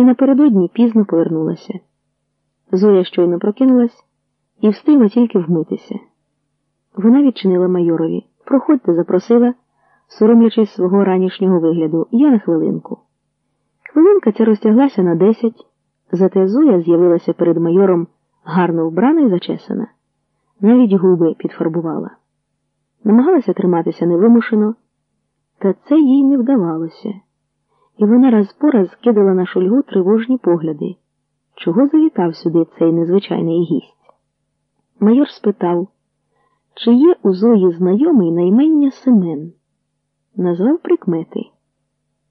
і напередодні пізно повернулася. Зоя щойно прокинулась і встигла тільки вмитися. Вона відчинила майорові. Проходьте, запросила, соромлячись свого ранішнього вигляду, я на хвилинку. Хвилинка ця розтяглася на десять, зате Зоя з'явилася перед майором гарно вбрана і зачесана, навіть губи підфарбувала. Намагалася триматися невимушено, та це їй не вдавалося, і вона раз по раз кидала на шульгу тривожні погляди, чого завітав сюди цей незвичайний гість. Майор спитав, чи є у Зої знайомий наймення Семен, назвав прикмети.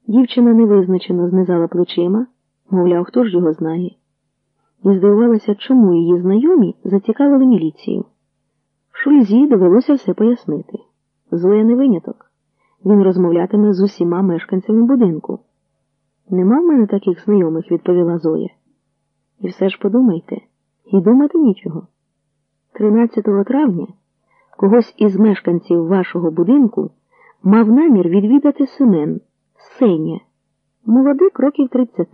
Дівчина невизначено знизала плечима, мовляв, хто ж його знає, і здивувалася, чому її знайомі зацікавили міліцію. Шульзі довелося все пояснити. Зоя не виняток. Він розмовлятиме з усіма мешканцями будинку. Нема в мене таких знайомих, відповіла Зоя. І все ж подумайте, і думати нічого. 13 травня когось із мешканців вашого будинку мав намір відвідати Семен, Сеня, молодик років 30.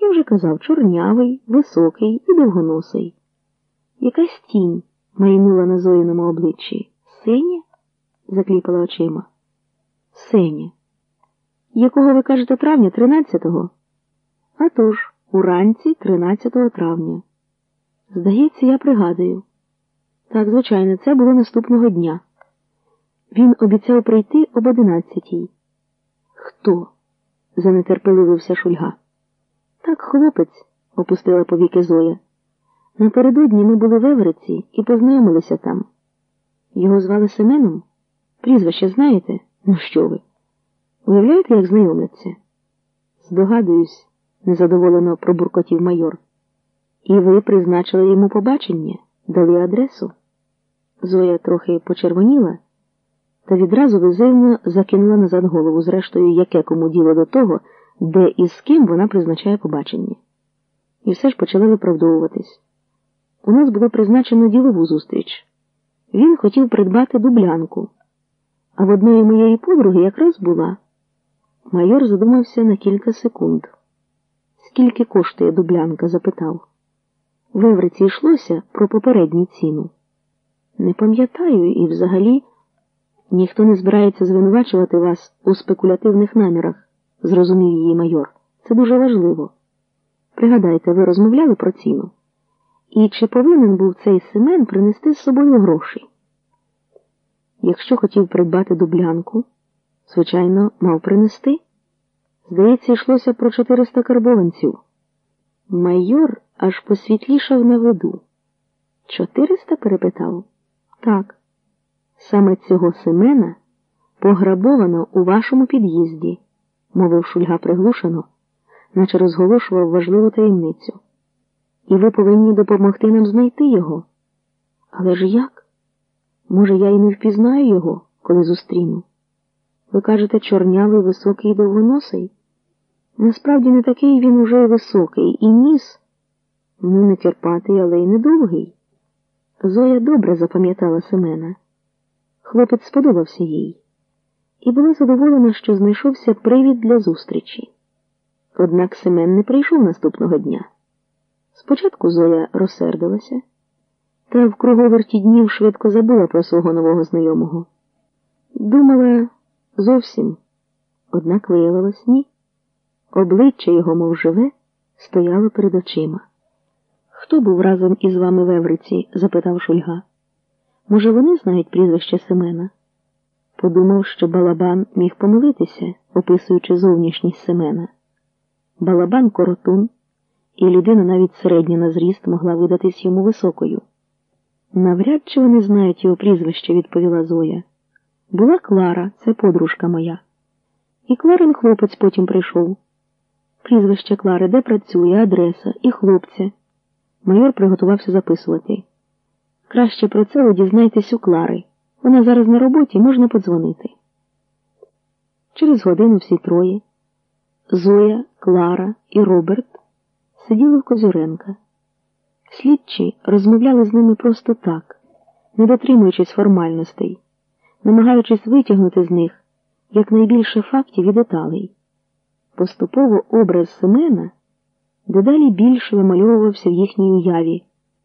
Я вже казав, чорнявий, високий і довгоносий. Якась тінь майнула на Зоїному обличчі. Сеня? закліпала очима. Сеня. Якого ви кажете травня 13-го? А тож, уранці 13 травня. Здається, я пригадую. Так, звичайно, це було наступного дня. Він обіцяв прийти об одинадцятій. Хто? занетерпеливився Шульга. Так, хлопець, опустила повіки Зоя. Напередодні ми були в Евриці і познайомилися там. Його звали Семеном? Прізвище знаєте? Ну що ви? Уявляєте, як знайомляться? Здогадуюсь, незадоволено пробуркотів майор. І ви призначили йому побачення, дали адресу. Зоя трохи почервоніла та відразу визивно закинула назад голову, зрештою, яке кому діло до того, де і з ким вона призначає побачення. І все ж почали виправдовуватись. У нас було призначено ділову зустріч. Він хотів придбати дублянку, а в одної моєї подруги якраз була. Майор задумався на кілька секунд. Скільки коштує дублянка? запитав. В Евриці йшлося про попередню ціну. Не пам'ятаю і взагалі ніхто не збирається звинувачувати вас у спекулятивних намірах, зрозумів її майор. Це дуже важливо. Пригадайте, ви розмовляли про ціну? І чи повинен був цей Семен принести з собою гроші? Якщо хотів придбати дублянку, звичайно, мав принести. Здається, йшлося про 400 карбованців. Майор аж посвітлішав на виду. Чотириста? перепитав. Так. Саме цього Семена пограбовано у вашому під'їзді, мовив Шульга приглушено, наче розголошував важливу таємницю. І ви повинні допомогти нам знайти його. Але ж як? Може, я і не впізнаю його, коли зустріну. Ви кажете, чорнявий, високий довгоносий? Насправді не такий він уже й високий, і ніс, ну, не кірпатий, але й не довгий. Зоя добре запам'ятала Семена. Хлопець сподобався їй, і була задоволена, що знайшовся привід для зустрічі. Однак Семен не прийшов наступного дня. Спочатку Зоя розсердилася, та в круговерті днів швидко забула про свого нового знайомого. Думала зовсім, однак виявилось ні. Обличчя його, мов живе, стояло перед очима. Хто був разом із вами в Евриці? запитав Шульга. Може, вони знають прізвище Семена? Подумав, що балабан міг помилитися, описуючи зовнішність Семена. Балабан коротун, і людина навіть середня на зріст могла видатись йому високою. Навряд чи вони знають його прізвище, відповіла Зоя. Була Клара, це подружка моя. І Кларин хлопець потім прийшов. Прізвище Клари, де працює, адреса і хлопця. Майор приготувався записувати. Краще про це ви дізнайтесь у Клари. Вона зараз на роботі, можна подзвонити. Через годину всі троє Зоя, Клара і Роберт сиділи в Козюренка. Слідчі розмовляли з ними просто так, не дотримуючись формальностей, намагаючись витягнути з них якнайбільше фактів і деталей. Поступово образ Семена дедалі більше вимальовувався в їхній уяві.